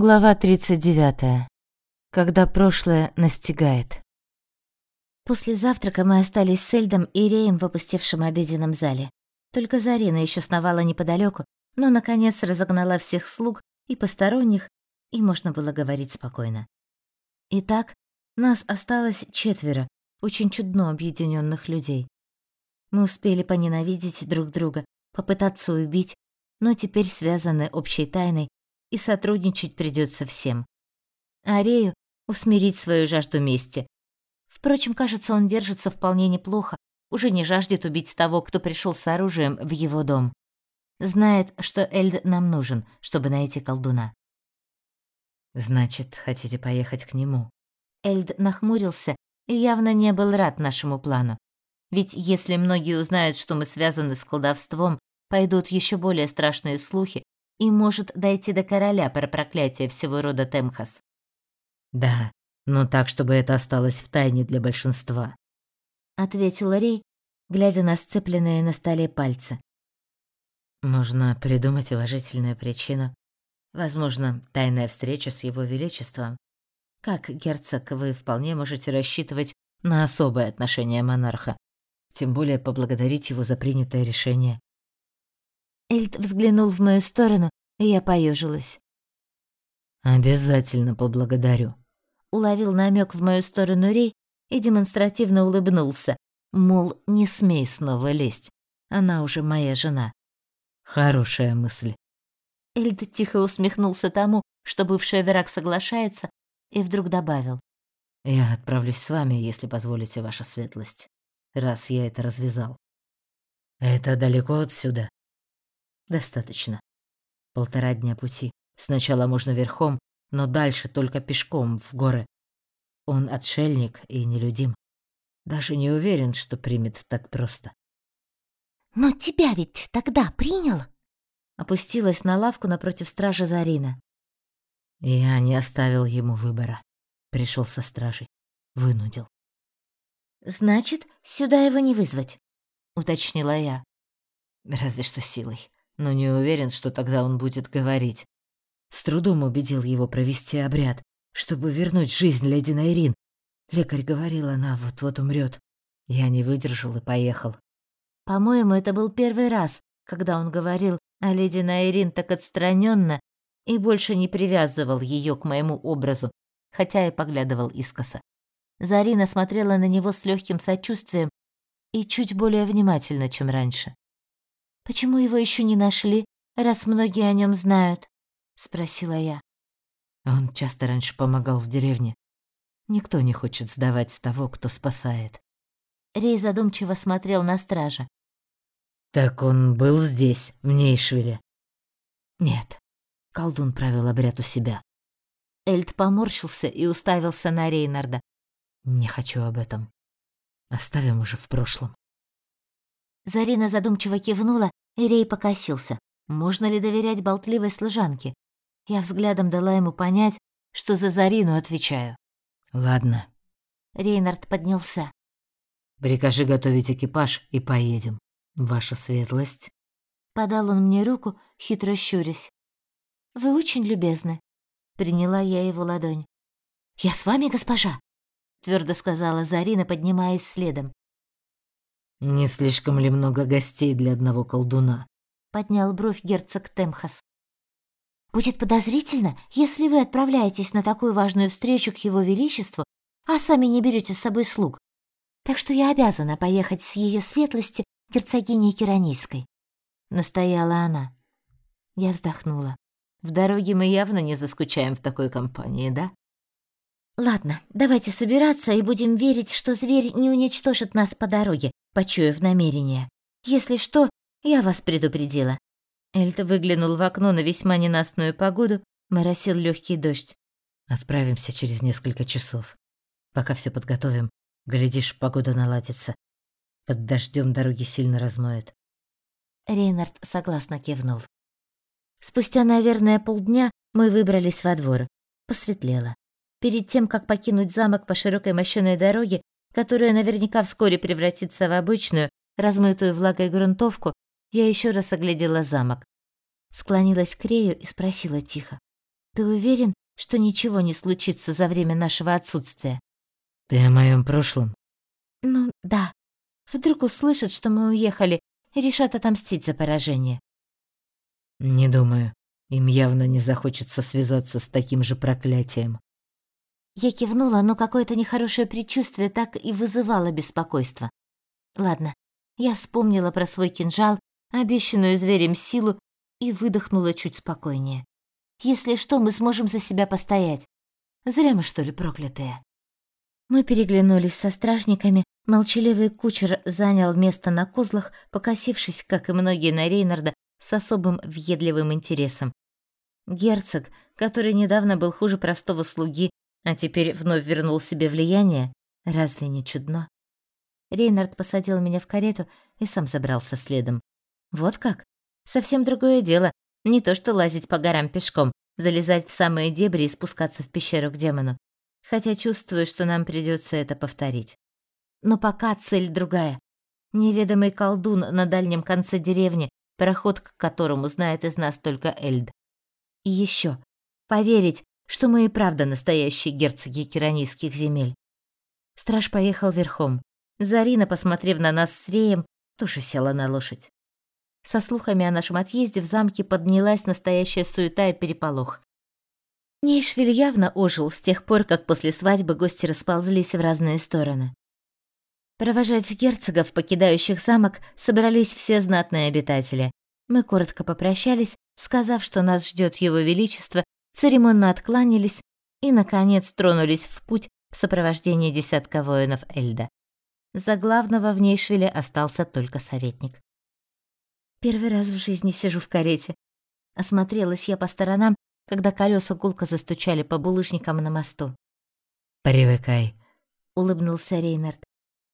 Глава 39. Когда прошлое настигает. После завтрака мы остались с Эльдом и Реем в опустевшем обеденном зале. Только Зарина еще сновала неподалеку, но, наконец, разогнала всех слуг и посторонних, и можно было говорить спокойно. Итак, нас осталось четверо, очень чудно объединенных людей. Мы успели поненавидеть друг друга, попытаться убить, но теперь связаны общей тайной и сотрудничать придется всем. Арею усмирить свою жажду мести. Впрочем, кажется, он держится вполне неплохо, уже не жаждет убить того, кто пришел с оружием в его дом. Знает, что Эльд нам нужен, чтобы найти колдуна. «Значит, хотите поехать к нему?» Эльд нахмурился и явно не был рад нашему плану. Ведь если многие узнают, что мы связаны с колдовством, пойдут еще более страшные слухи, и может дойти до короля про проклятие всего рода Темхас. Да, но так, чтобы это осталось в тайне для большинства, ответил Рей, глядя на сцепленные на столе пальцы. Можно придумать уважительную причину. Возможно, тайная встреча с его величеством. Как герцог, вы вполне можете рассчитывать на особое отношение монарха, тем более поблагодарить его за принятое решение. Эльд взглянул в мою сторону, и я поежилась. «Обязательно поблагодарю», — уловил намек в мою сторону Рей и демонстративно улыбнулся, мол, не смей снова лезть, она уже моя жена. «Хорошая мысль». Эльд тихо усмехнулся тому, что бывший Верак соглашается, и вдруг добавил. «Я отправлюсь с вами, если позволите, ваша светлость, раз я это развязал». «Это далеко отсюда?» Достаточно. Полтора дня пути. Сначала можно верхом, но дальше только пешком в горы. Он отшельник и нелюдим. Даже не уверен, что примет так просто. «Но тебя ведь тогда принял?» Опустилась на лавку напротив стражи Зарина. Я не оставил ему выбора. Пришел со стражей. Вынудил. «Значит, сюда его не вызвать», — уточнила я. Разве что силой но не уверен, что тогда он будет говорить. С трудом убедил его провести обряд, чтобы вернуть жизнь леди Найрин. Лекарь говорил, она вот-вот умрет. Я не выдержал и поехал. По-моему, это был первый раз, когда он говорил о леди Найрин так отстраненно и больше не привязывал ее к моему образу, хотя и поглядывал искоса. Зарина смотрела на него с легким сочувствием и чуть более внимательно, чем раньше. Почему его еще не нашли, раз многие о нем знают? спросила я. Он часто раньше помогал в деревне. Никто не хочет сдавать того, кто спасает. Рей задумчиво смотрел на стража. Так он был здесь, в Нейшвиле? Нет. Колдун провел обряд у себя. Эльд поморщился и уставился на Рейнарда. Не хочу об этом. Оставим уже в прошлом. Зарина задумчиво кивнула, и Рей покосился. Можно ли доверять болтливой служанке? Я взглядом дала ему понять, что за Зарину отвечаю. «Ладно». Рейнард поднялся. «Прикажи готовить экипаж и поедем. Ваша светлость». Подал он мне руку, хитро щурясь. «Вы очень любезны». Приняла я его ладонь. «Я с вами, госпожа», — твердо сказала Зарина, поднимаясь следом. «Не слишком ли много гостей для одного колдуна?» — поднял бровь герцог Темхас. «Будет подозрительно, если вы отправляетесь на такую важную встречу к его величеству, а сами не берете с собой слуг. Так что я обязана поехать с ее светлости герцогиней Керанийской», — настояла она. Я вздохнула. «В дороге мы явно не заскучаем в такой компании, да?» «Ладно, давайте собираться и будем верить, что зверь не уничтожит нас по дороге, почуяв намерение. Если что, я вас предупредила». Эльта выглянул в окно на весьма ненастную погоду, моросил легкий дождь. «Отправимся через несколько часов. Пока все подготовим, глядишь, погода наладится. Под дождем дороги сильно размоет». Рейнард согласно кивнул. Спустя, наверное, полдня мы выбрались во двор. Посветлело. Перед тем, как покинуть замок по широкой мощеной дороге, которая наверняка вскоре превратится в обычную, размытую влагой грунтовку, я еще раз оглядела замок. Склонилась к Рею и спросила тихо. Ты уверен, что ничего не случится за время нашего отсутствия? Ты о моем прошлом? Ну, да. Вдруг услышат, что мы уехали, и решат отомстить за поражение. Не думаю. Им явно не захочется связаться с таким же проклятием. Я кивнула, но какое-то нехорошее предчувствие так и вызывало беспокойство. Ладно, я вспомнила про свой кинжал, обещанную зверем силу, и выдохнула чуть спокойнее. Если что, мы сможем за себя постоять. Зря мы, что ли, проклятые. Мы переглянулись со стражниками, молчаливый кучер занял место на козлах, покосившись, как и многие на Рейнарда, с особым въедливым интересом. Герцог, который недавно был хуже простого слуги, а теперь вновь вернул себе влияние, разве не чудно? Рейнард посадил меня в карету и сам забрался следом. Вот как? Совсем другое дело. Не то что лазить по горам пешком, залезать в самые дебри и спускаться в пещеру к демону. Хотя чувствую, что нам придется это повторить. Но пока цель другая. Неведомый колдун на дальнем конце деревни, проход к которому знает из нас только Эльд. И еще поверить, что мы и правда настоящие герцоги керанийских земель. Страж поехал верхом. Зарина, посмотрев на нас с Реем, тоже села на лошадь. Со слухами о нашем отъезде в замке поднялась настоящая суета и переполох. Нейшвиль явно ожил с тех пор, как после свадьбы гости расползлись в разные стороны. Провожать герцогов, покидающих замок, собрались все знатные обитатели. Мы коротко попрощались, сказав, что нас ждет его величество, церемонно откланялись и, наконец, тронулись в путь в сопровождении десятка воинов Эльда. За главного в Нейшвиле остался только советник. Первый раз в жизни сижу в карете. Осмотрелась я по сторонам, когда колеса гулко застучали по булыжникам на мосту. «Привыкай», — улыбнулся Рейнард.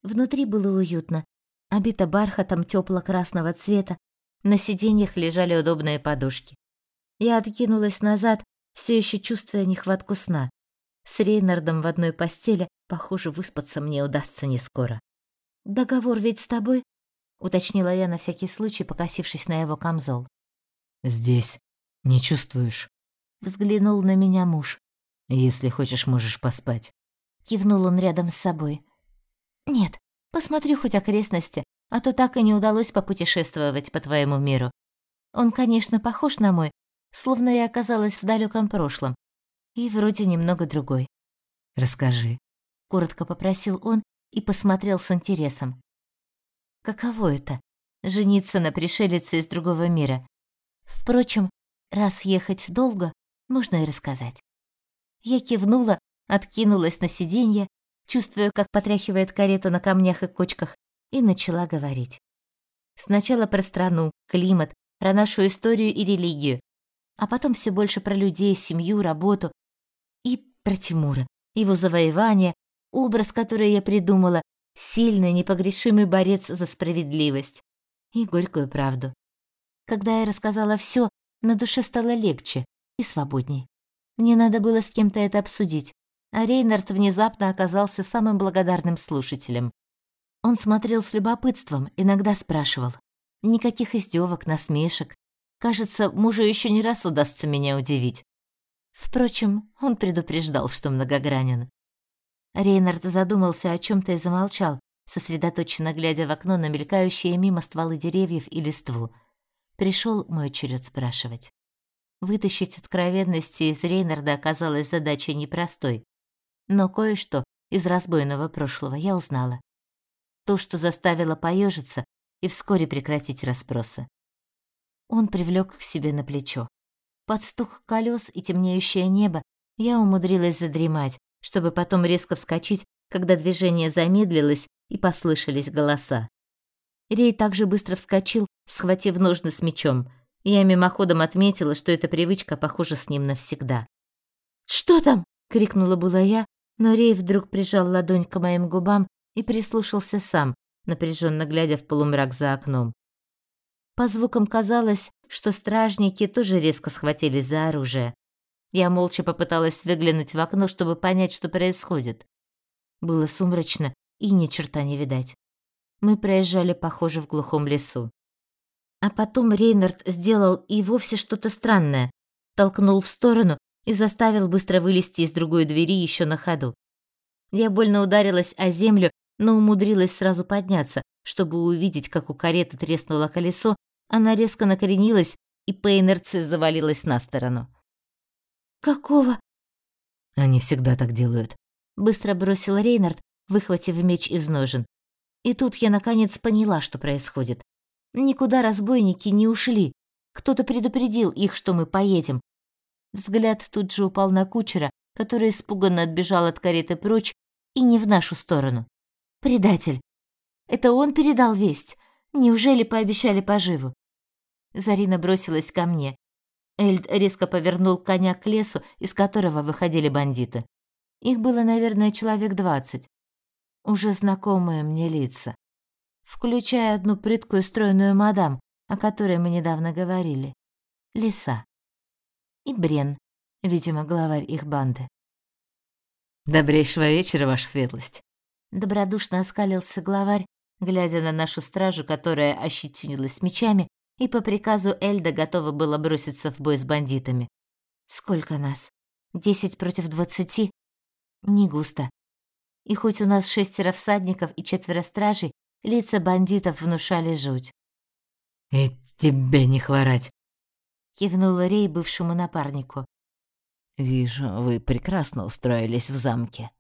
Внутри было уютно. Обито бархатом тепло-красного цвета, на сиденьях лежали удобные подушки. Я откинулась назад, все еще чувствуя нехватку сна. С Рейнардом в одной постели, похоже, выспаться мне удастся не скоро. «Договор ведь с тобой?» — уточнила я на всякий случай, покосившись на его камзол. «Здесь. Не чувствуешь?» — взглянул на меня муж. «Если хочешь, можешь поспать». Кивнул он рядом с собой. «Нет, посмотрю хоть окрестности, а то так и не удалось попутешествовать по твоему миру. Он, конечно, похож на мой, словно я оказалась в далеком прошлом, и вроде немного другой. «Расскажи», — коротко попросил он и посмотрел с интересом. Каково это — жениться на пришелице из другого мира? Впрочем, раз ехать долго, можно и рассказать. Я кивнула, откинулась на сиденье, чувствуя, как потряхивает карету на камнях и кочках, и начала говорить. Сначала про страну, климат, про нашу историю и религию, а потом все больше про людей, семью, работу и про Тимура, его завоевание, образ, который я придумала, сильный, непогрешимый борец за справедливость и горькую правду. Когда я рассказала все, на душе стало легче и свободней. Мне надо было с кем-то это обсудить, а Рейнард внезапно оказался самым благодарным слушателем. Он смотрел с любопытством, иногда спрашивал. Никаких издевок, насмешек. Кажется, мужу еще не раз удастся меня удивить. Впрочем, он предупреждал, что многогранен. Рейнард задумался о чем то и замолчал, сосредоточенно глядя в окно на мелькающие мимо стволы деревьев и листву. Пришел мой черед спрашивать. Вытащить откровенности из Рейнарда оказалась задачей непростой. Но кое-что из разбойного прошлого я узнала. То, что заставило поежиться и вскоре прекратить расспросы. Он привлек к себе на плечо. Под стук колес и темнеющее небо я умудрилась задремать, чтобы потом резко вскочить, когда движение замедлилось и послышались голоса. Рей также быстро вскочил, схватив ножны с мечом. Я мимоходом отметила, что эта привычка похожа с ним навсегда. «Что там?» — крикнула была я, но Рей вдруг прижал ладонь к моим губам и прислушался сам, напряженно глядя в полумрак за окном. По звукам казалось, что стражники тоже резко схватились за оружие. Я молча попыталась выглянуть в окно, чтобы понять, что происходит. Было сумрачно и ни черта не видать. Мы проезжали, похоже, в глухом лесу. А потом Рейнард сделал и вовсе что-то странное. Толкнул в сторону, и заставил быстро вылезти из другой двери еще на ходу. Я больно ударилась о землю, но умудрилась сразу подняться, чтобы увидеть, как у кареты треснуло колесо, она резко накоренилась и по инерции завалилась на сторону. «Какого?» «Они всегда так делают», — быстро бросил Рейнард, выхватив меч из ножен. И тут я наконец поняла, что происходит. Никуда разбойники не ушли. Кто-то предупредил их, что мы поедем. Взгляд тут же упал на кучера, который испуганно отбежал от кареты прочь и не в нашу сторону. Предатель. Это он передал весть. Неужели пообещали поживу? Зарина бросилась ко мне. Эльд резко повернул коня к лесу, из которого выходили бандиты. Их было, наверное, человек двадцать. Уже знакомые мне лица. Включая одну прыткую стройную мадам, о которой мы недавно говорили. Лиса. И Брен, видимо, главарь их банды. «Добрейшего вечера, ваша светлость!» Добродушно оскалился главарь, глядя на нашу стражу, которая ощетинилась мечами и по приказу Эльда готова была броситься в бой с бандитами. Сколько нас? Десять против двадцати? Не густо. И хоть у нас шестеро всадников и четверо стражей, лица бандитов внушали жуть. «И тебе не хворать!» — кивнула Рей бывшему напарнику. «Вижу, вы прекрасно устроились в замке»,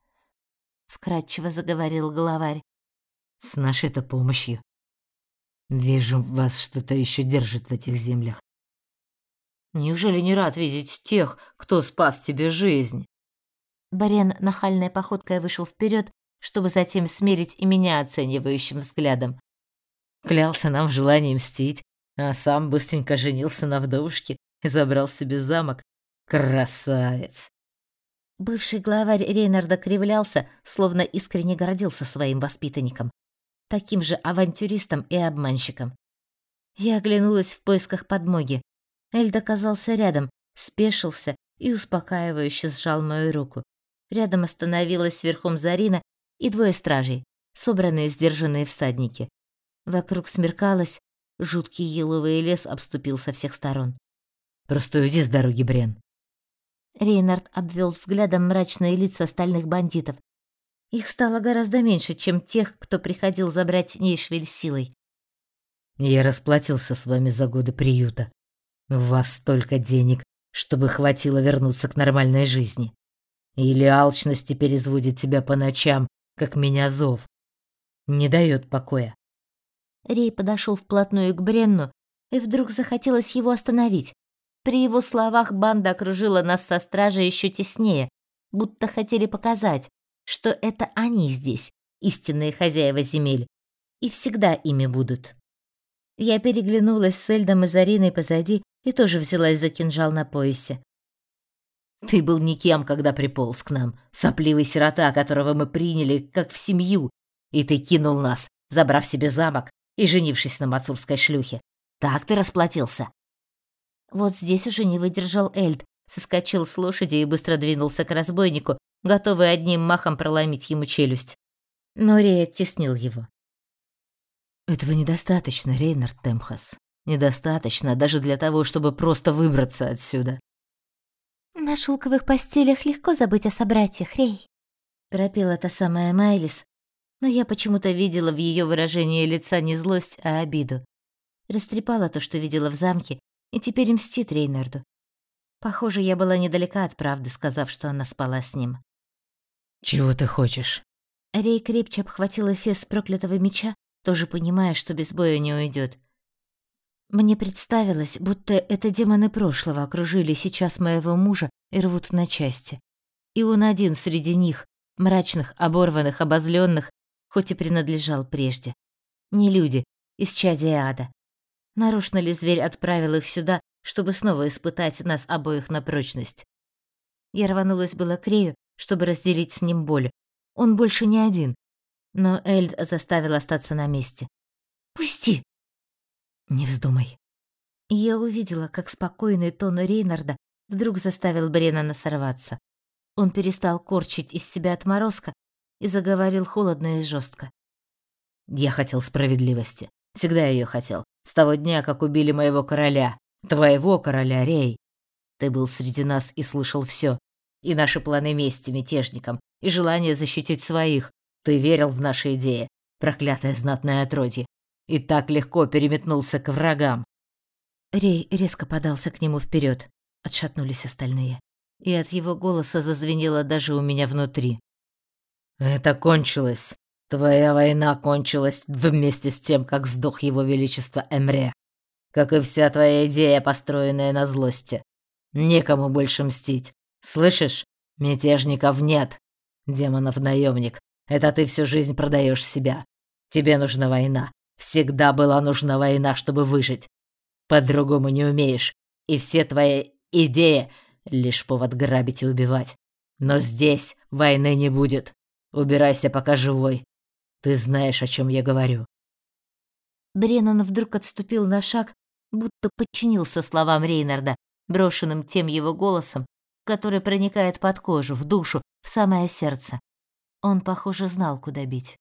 — вкратчиво заговорил главарь. «С нашей-то помощью. Вижу, вас что-то еще держит в этих землях. Неужели не рад видеть тех, кто спас тебе жизнь? Барен нахальной походкой вышел вперед, чтобы затем смерить и меня оценивающим взглядом. Клялся нам в желании мстить, а сам быстренько женился на вдовушке и забрал себе замок. Красавец! Бывший главарь Рейнарда кривлялся, словно искренне гордился своим воспитанником таким же авантюристом и обманщиком. Я оглянулась в поисках подмоги. Эльд оказался рядом, спешился и успокаивающе сжал мою руку. Рядом остановилась верхом Зарина и двое стражей, собранные сдержанные всадники. Вокруг смеркалось, жуткий еловый лес обступил со всех сторон. «Просто уйди с дороги, Брен!» Рейнард обвел взглядом мрачные лица остальных бандитов, их стало гораздо меньше, чем тех, кто приходил забрать Нейшвиль силой. Я расплатился с вами за годы приюта. У вас столько денег, чтобы хватило вернуться к нормальной жизни. Или алчность теперь изводит тебя по ночам, как меня зов. Не дает покоя. Рей подошел вплотную к Бренну, и вдруг захотелось его остановить. При его словах банда окружила нас со стражей еще теснее, будто хотели показать, что это они здесь, истинные хозяева земель, и всегда ими будут. Я переглянулась с Эльдом и Зариной позади и тоже взялась за кинжал на поясе. Ты был никем, когда приполз к нам, сопливый сирота, которого мы приняли как в семью, и ты кинул нас, забрав себе замок и женившись на мацурской шлюхе. Так ты расплатился. Вот здесь уже не выдержал Эльд, соскочил с лошади и быстро двинулся к разбойнику, готовый одним махом проломить ему челюсть. Но Рей оттеснил его. «Этого недостаточно, Рейнард Темхас. Недостаточно даже для того, чтобы просто выбраться отсюда». «На шелковых постелях легко забыть о собратьях, Рей», — пропела та самая Майлис, но я почему-то видела в ее выражении лица не злость, а обиду. Растрепала то, что видела в замке, и теперь мстит Рейнарду. Похоже, я была недалека от правды, сказав, что она спала с ним. «Чего ты хочешь?» Рей крепче обхватил эфес проклятого меча, тоже понимая, что без боя не уйдет. Мне представилось, будто это демоны прошлого окружили сейчас моего мужа и рвут на части. И он один среди них, мрачных, оборванных, обозленных, хоть и принадлежал прежде. Не люди, из чадия ада. Нарочно ли зверь отправил их сюда, чтобы снова испытать нас обоих на прочность? Я рванулась было к Рею, чтобы разделить с ним боль. Он больше не один. Но Эльд заставил остаться на месте. «Пусти!» «Не вздумай». Я увидела, как спокойный тон Рейнарда вдруг заставил Бреннана сорваться. Он перестал корчить из себя отморозка и заговорил холодно и жестко. «Я хотел справедливости. Всегда ее хотел. С того дня, как убили моего короля. Твоего короля, Рей. Ты был среди нас и слышал все. И наши планы мести мятежникам, и желание защитить своих. Ты верил в наши идеи, проклятое знатное отродье. И так легко переметнулся к врагам. Рей резко подался к нему вперед. Отшатнулись остальные. И от его голоса зазвенело даже у меня внутри. «Это кончилось. Твоя война кончилась вместе с тем, как сдох его величество Эмре. Как и вся твоя идея, построенная на злости. Некому больше мстить. Слышишь? Мятежников нет. Демонов-наемник. Это ты всю жизнь продаешь себя. Тебе нужна война. Всегда была нужна война, чтобы выжить. По-другому не умеешь. И все твои идеи — лишь повод грабить и убивать. Но здесь войны не будет. Убирайся, пока живой. Ты знаешь, о чем я говорю. Бреннан вдруг отступил на шаг, будто подчинился словам Рейнарда, брошенным тем его голосом, который проникает под кожу, в душу, в самое сердце. Он, похоже, знал, куда бить.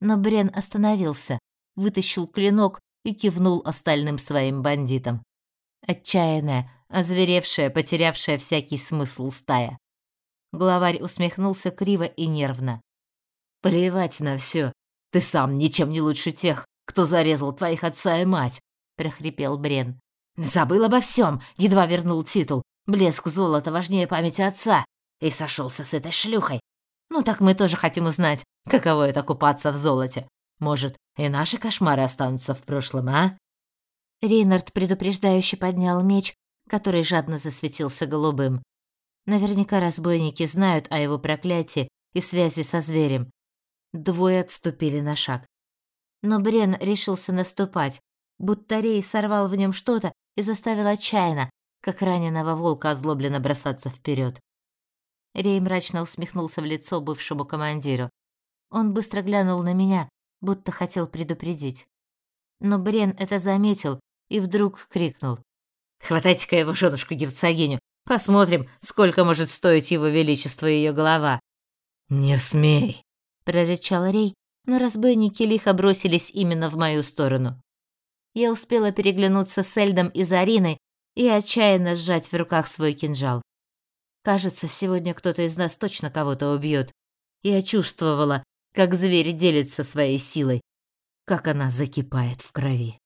Но Брен остановился, вытащил клинок и кивнул остальным своим бандитам. Отчаянная, озверевшая, потерявшая всякий смысл стая. Главарь усмехнулся криво и нервно. «Плевать на все. Ты сам ничем не лучше тех, кто зарезал твоих отца и мать», — прохрипел Брен. «Забыл обо всем, едва вернул титул. Блеск золота важнее памяти отца. И сошелся с этой шлюхой. Ну так мы тоже хотим узнать, каково это купаться в золоте. Может, и наши кошмары останутся в прошлом, а? Рейнард предупреждающе поднял меч, который жадно засветился голубым. Наверняка разбойники знают о его проклятии и связи со зверем. Двое отступили на шаг. Но Брен решился наступать, будто Рей сорвал в нем что-то и заставил отчаянно, как раненого волка озлобленно бросаться вперед. Рей мрачно усмехнулся в лицо бывшему командиру. Он быстро глянул на меня, будто хотел предупредить. Но Брен это заметил и вдруг крикнул. «Хватайте-ка его женушку-герцогиню! Посмотрим, сколько может стоить его величество и ее голова!» «Не смей!» — прорычал Рей, но разбойники лихо бросились именно в мою сторону. Я успела переглянуться с Эльдом и Зариной и отчаянно сжать в руках свой кинжал. Кажется, сегодня кто-то из нас точно кого-то убьет. Я чувствовала, как зверь делится своей силой, как она закипает в крови.